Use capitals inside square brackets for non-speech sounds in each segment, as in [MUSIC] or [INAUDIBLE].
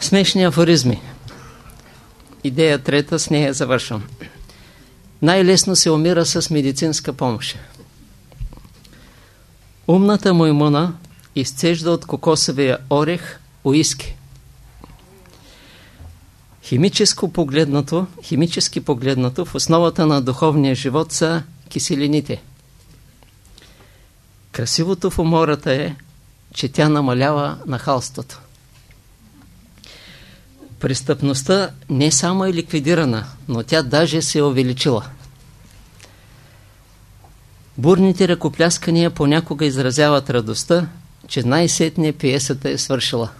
Смешни афоризми. Идея трета, с нея завършвам. Най-лесно се умира с медицинска помощ. Умната маймуна изцежда от кокосовия орех уиски. Химическо погледнато, химически погледнато, в основата на духовния живот са киселините. Красивото в умората е, че тя намалява нахалството. Престъпността не само е ликвидирана, но тя даже се е увеличила. Бурните ръкопляскания понякога изразяват радостта, че най-сетне пиесата е свършила.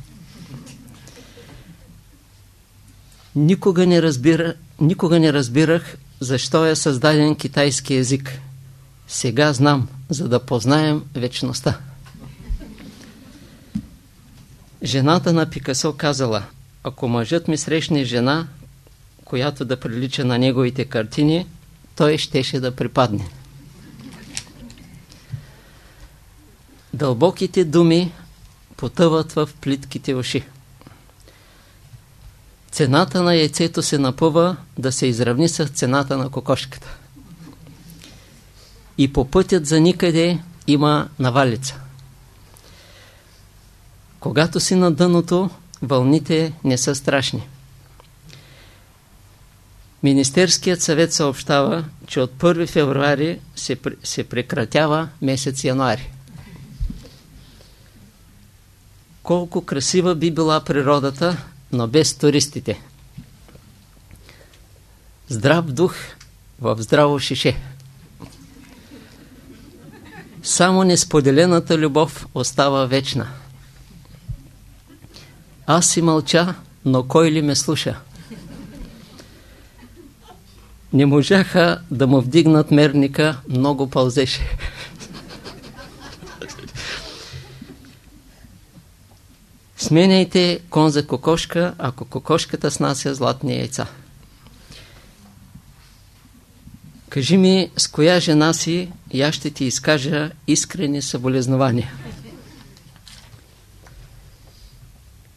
Никога не, разбира, никога не разбирах защо е създаден китайски език. Сега знам, за да познаем вечността. Жената на Пикасо казала, ако мъжът ми срещне жена, която да прилича на неговите картини, той щеше да припадне. Дълбоките думи потъват в плитките уши. Цената на яйцето се напъва да се изравни с цената на кокошката. И по пътят за никъде има навалица. Когато си на дъното, вълните не са страшни. Министерският съвет съобщава, че от 1 февруари се, се прекратява месец януари. Колко красива би била природата, но без туристите. Здрав дух в здраво шише. Само несподелената любов остава вечна. Аз си мълча, но кой ли ме слуша? Не можаха да му вдигнат мерника, много пълзеше. Сменяйте кон за кокошка, ако кокошката снася златни яйца. Кажи ми с коя жена си и аз ще ти изкажа искрени съболезнования.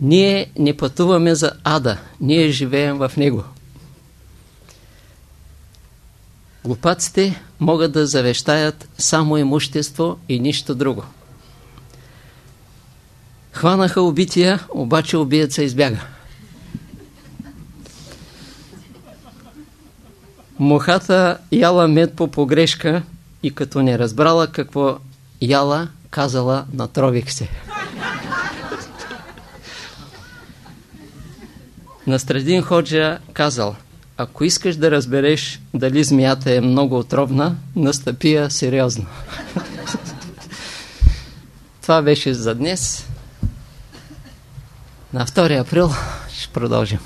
Ние не пътуваме за ада, ние живеем в него. Глупаците могат да завещаят само имущество и нищо друго. Хванаха убития, обаче убиеца избяга. Мухата яла мед по погрешка и като не разбрала какво яла, казала натрових се. Настрадин Ходжа казал, ако искаш да разбереш дали змията е много отровна, настъпи я сериозно. [LAUGHS] Това беше за днес. На 2 април ще продължим.